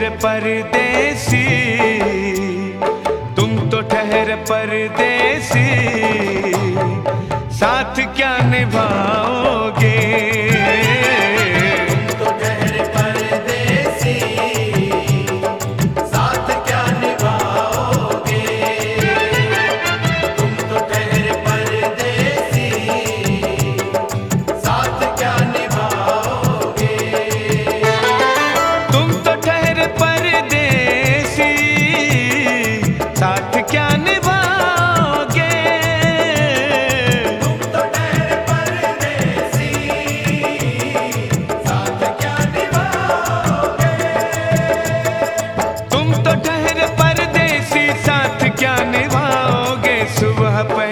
ठहर परदेसी तुम तो ठहर परदेसी साथ क्या निभाओगे?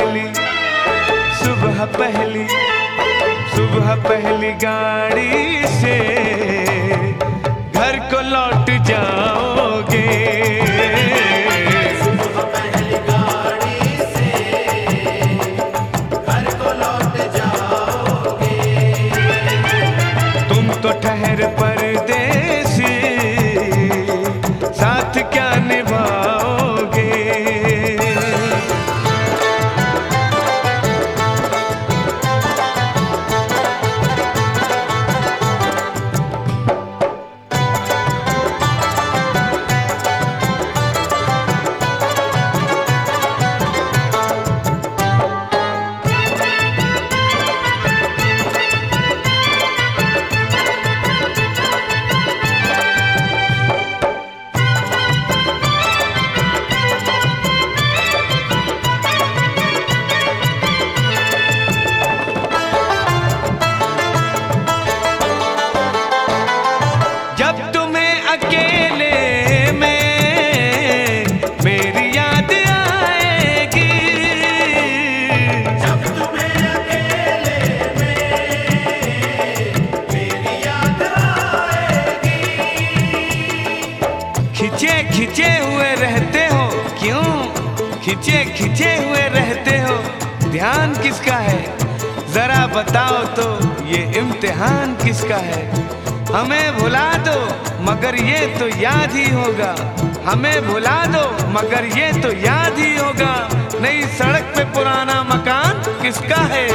पहली सुबह पहली सुबह पहली गाड़ी से घर को लौट जाओगे। सुबह पहली गाड़ी से घर को लौट जाओगे। तुम तो ठहर परदेसी खिंचे हुए रहते हो? क्यों? खिंचे खिंचे हुए रहते हो? ध्यान किसका है? जरा बताओ तो ये इम्तिहान किसका है? हमें भुला दो, मगर ये तो याद ही होगा। हमें भुला दो, मगर ये तो याद ही होगा। नई सड़क पे पुराना मकान किसका है?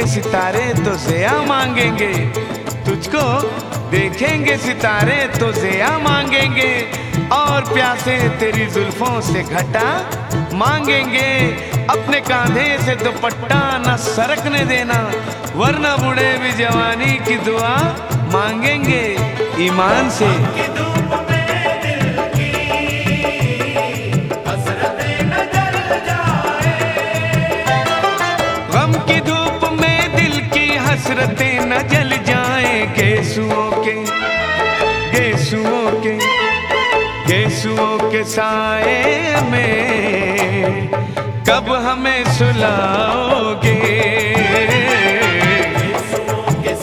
देखेंगे सितारे तो जया मांगेंगे। तुझको देखेंगे सितारे तो जया मांगेंगे। और प्यासे तेरी जुल्फों से घटा मांगेंगे। अपने कांधे से दुपट्टा न सरकने देना, वरना बूढ़े भी जवानी की दुआ मांगेंगे ईमान से। हसरतें न जल जाए गेसुओं के गेसुओं के गेसुओं के साए में। कब हमें सुलाओगे? यीशुओं के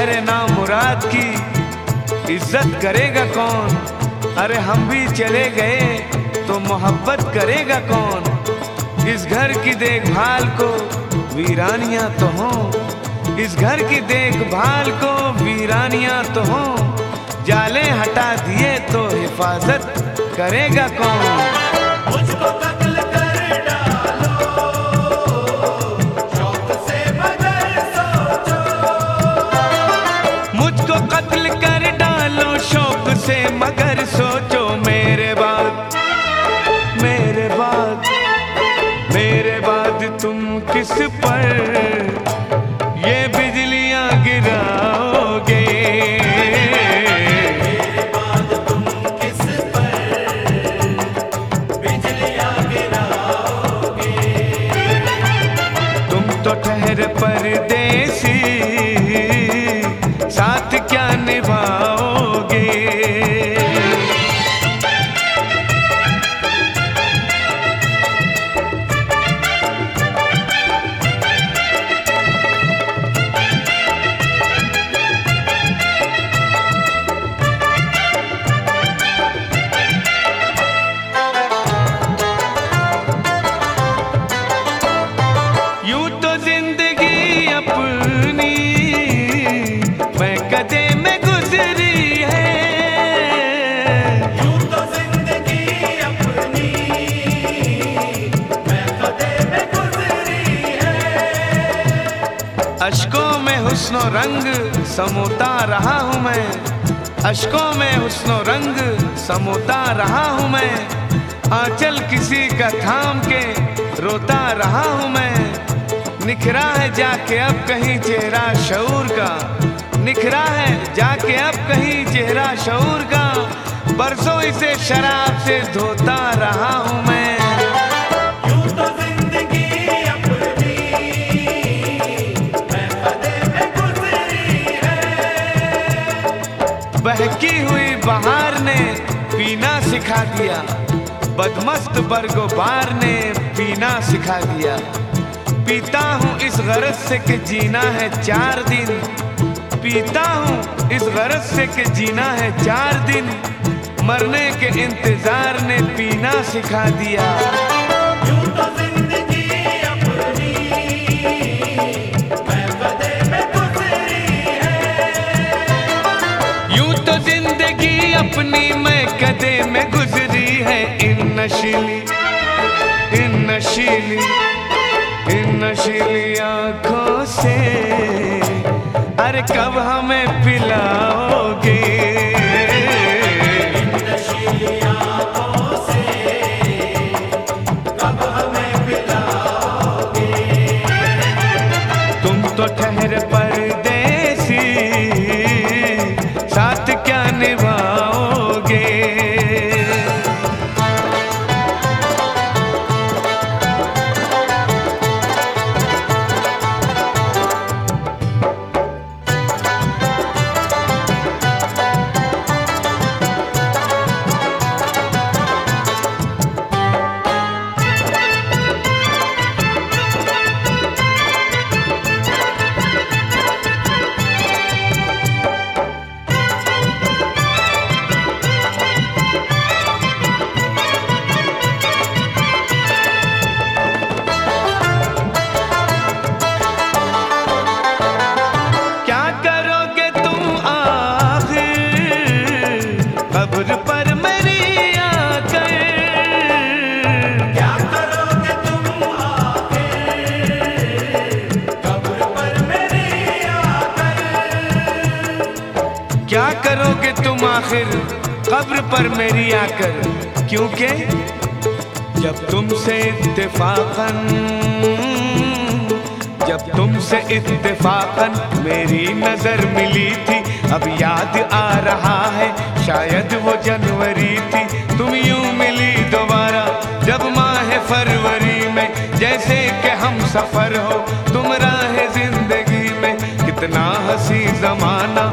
शहर नाम मुराद की इज़्ज़त करेगा कौन? अरे हम भी चले गए तो मोहब्बत करेगा कौन? इस घर की देखभाल को वीरानियाँ तो हो। इस घर की देखभाल को वीरानियाँ तो हो। जाले हटा दिए तो हिफाजत करेगा कौन? से मगर सोचो मेरे बाद मेरे बाद मेरे बाद तुम किस पर अशकों में हुस्नो रंग समोता रहा हूँ मैं। अशकों में हुस्नो रंग समोता रहा हूँ मैं। आंचल किसी का थाम के रोता रहा हूँ मैं। निखरा है जाके अब कहीं चेहरा शऊर का। निखरा है जाके अब कहीं चेहरा शऊर का। बरसों इसे शराब से धोता रहा हूँ मैं। सिखा दिया। बदमस्त बरगोबार ने पीना सिखा दिया। पीता हूँ इस गरज से कि जीना है चार दिन। पीता हूँ इस गरज से कि जीना है चार दिन। मरने के इंतज़ार ने पीना सिखा दिया। यूँ तो ज़िंदगी अपनी मैं कदे में गुजरी है इन नशीली इन नशीली इन नशीली आँखों से। अरे कब हमें पिलाओगे? आखिर कब्र पर मेरी आकर क्योंकि जब तुमसे इत्तेफाकन, जब तुमसे इत्तेफाकन मेरी नज़र मिली थी। अब याद आ रहा है, शायद वो जनवरी थी। तुम यूँ मिली दोबारा, जब माह फरवरी में। जैसे कि हम सफ़र हो, तुम राह ज़िंदगी में। कितना हँसी जमाना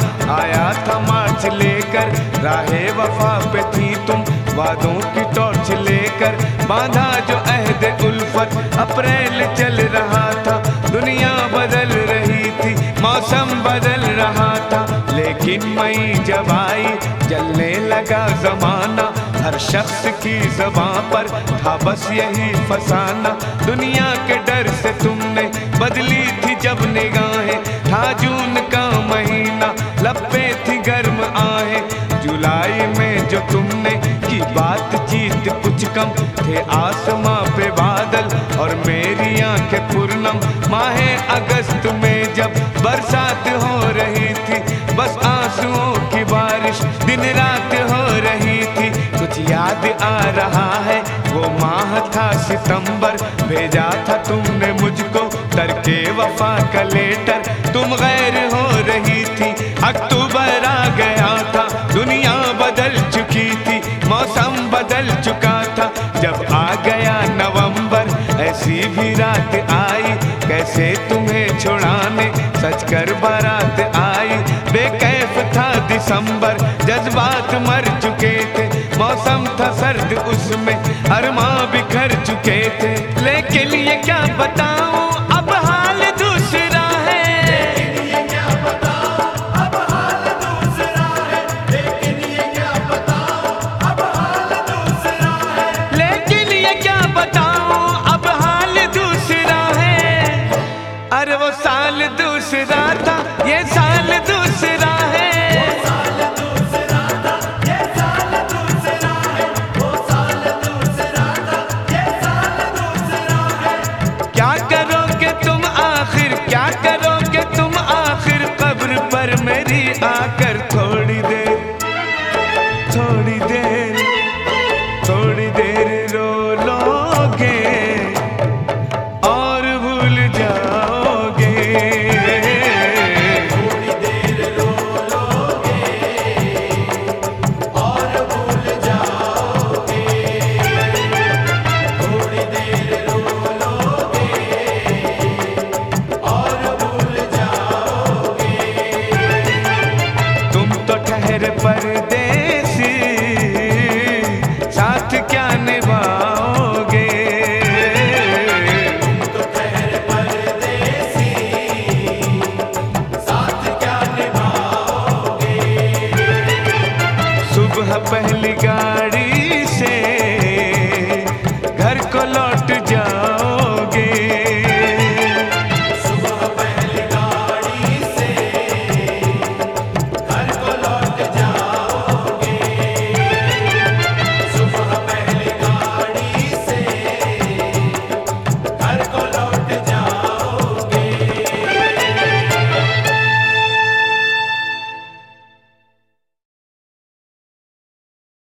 राहे वफा पे थी तुम। वादों की टॉर्च लेकर बांधा जो अहद उल्फत। अप्रैल चल रहा था, दुनिया बदल रही थी, मौसम बदल रहा था। लेकिन मई जब आई, जलने लगा जमाना। हर शख्स की जबां पर था बस यही फसाना। दुनिया के डर से तुमने बदली थी जब निगाहें। था जून का महीना, लपे थी में जो तुमने की बातचीत कुछ कम थे आसमां पे बादल और मेरी आँखें पूर्णम। माहे अगस्त में जब बरसात हो रही थी, बस आंसुओं की बारिश दिन रात हो रही थी। कुछ याद आ रहा है, वो माह था सितंबर, भेजा था तुमने मुझको करके वफा का लेटर। तुम गैर हो रही थी, अक्टूबर आ गया था दिसंबर जज्बात मर घर को लौट जाओ।